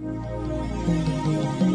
Thank you.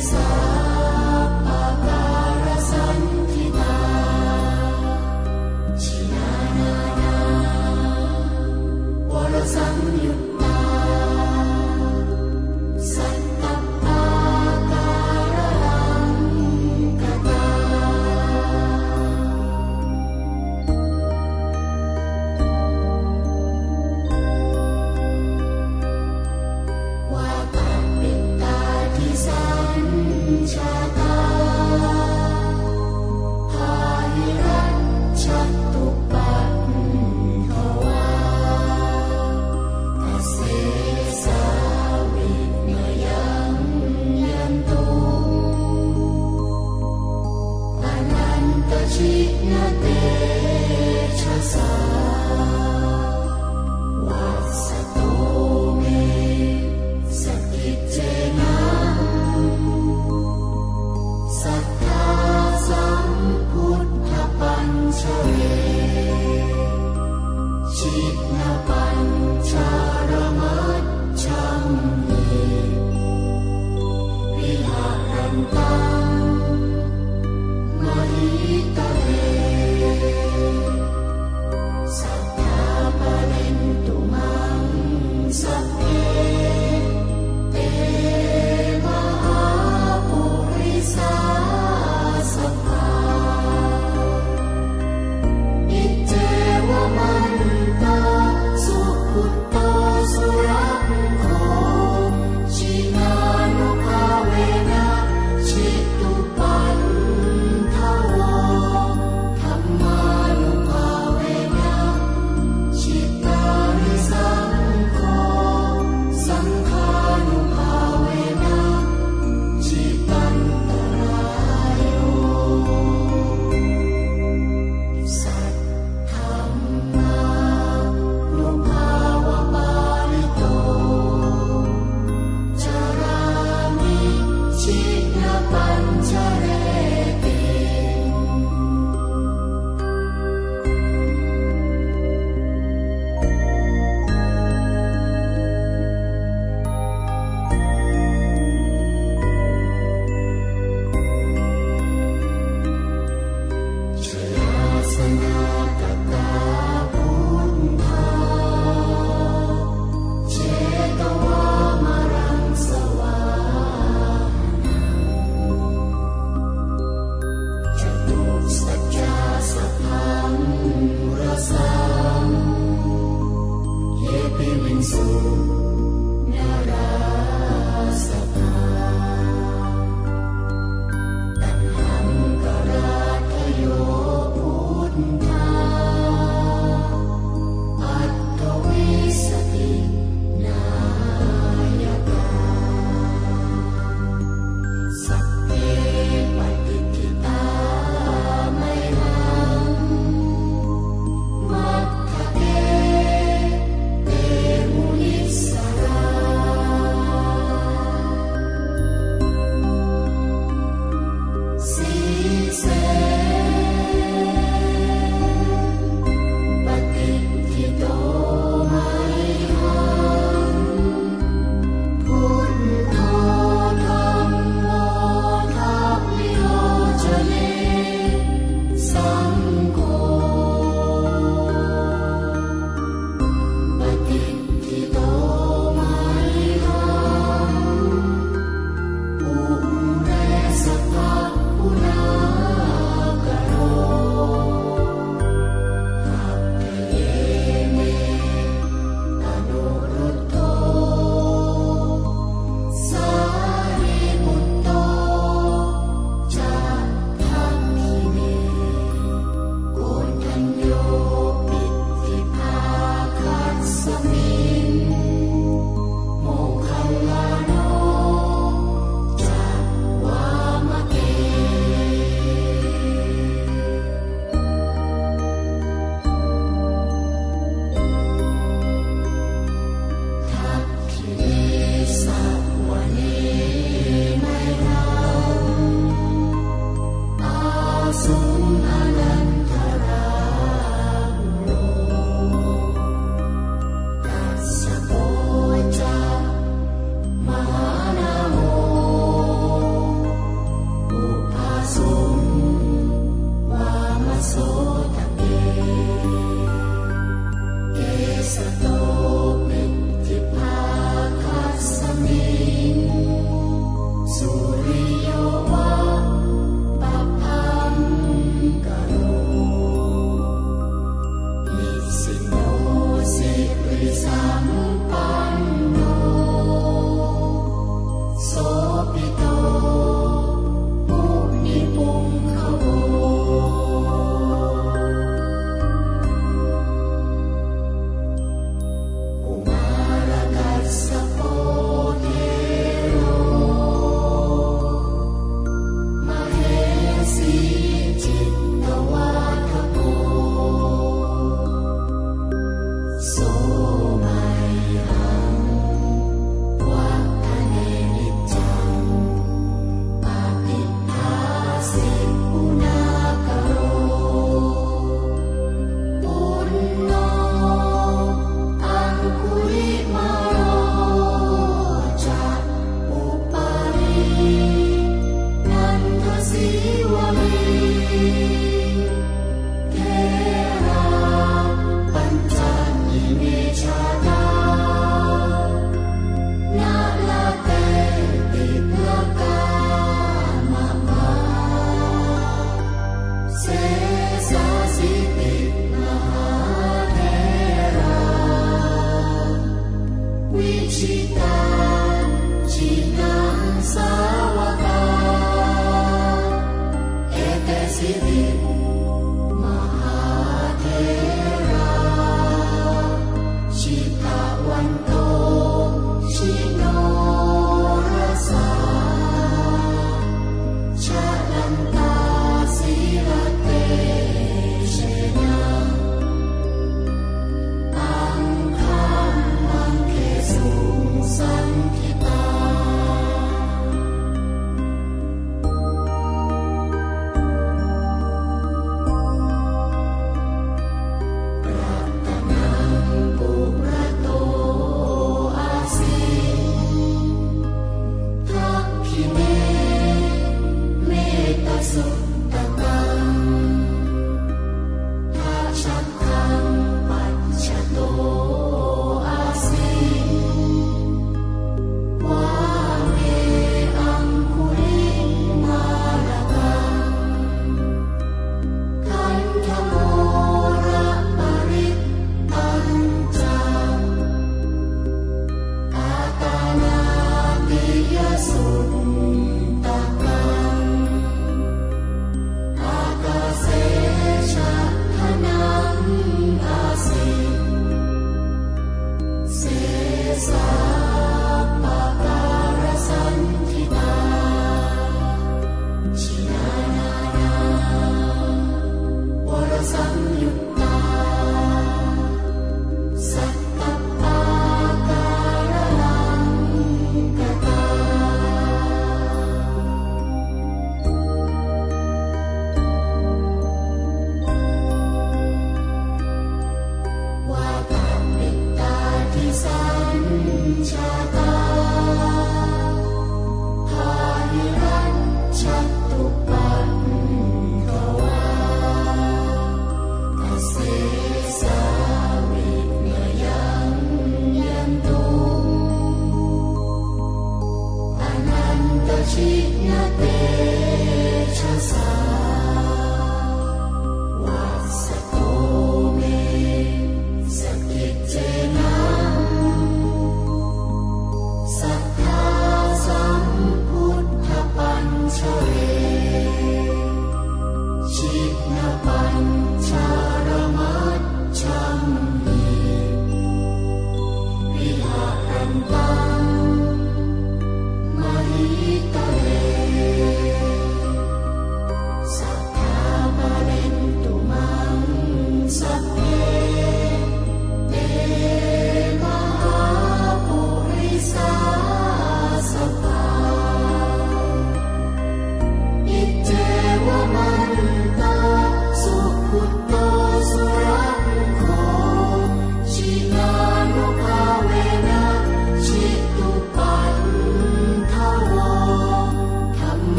Sang you.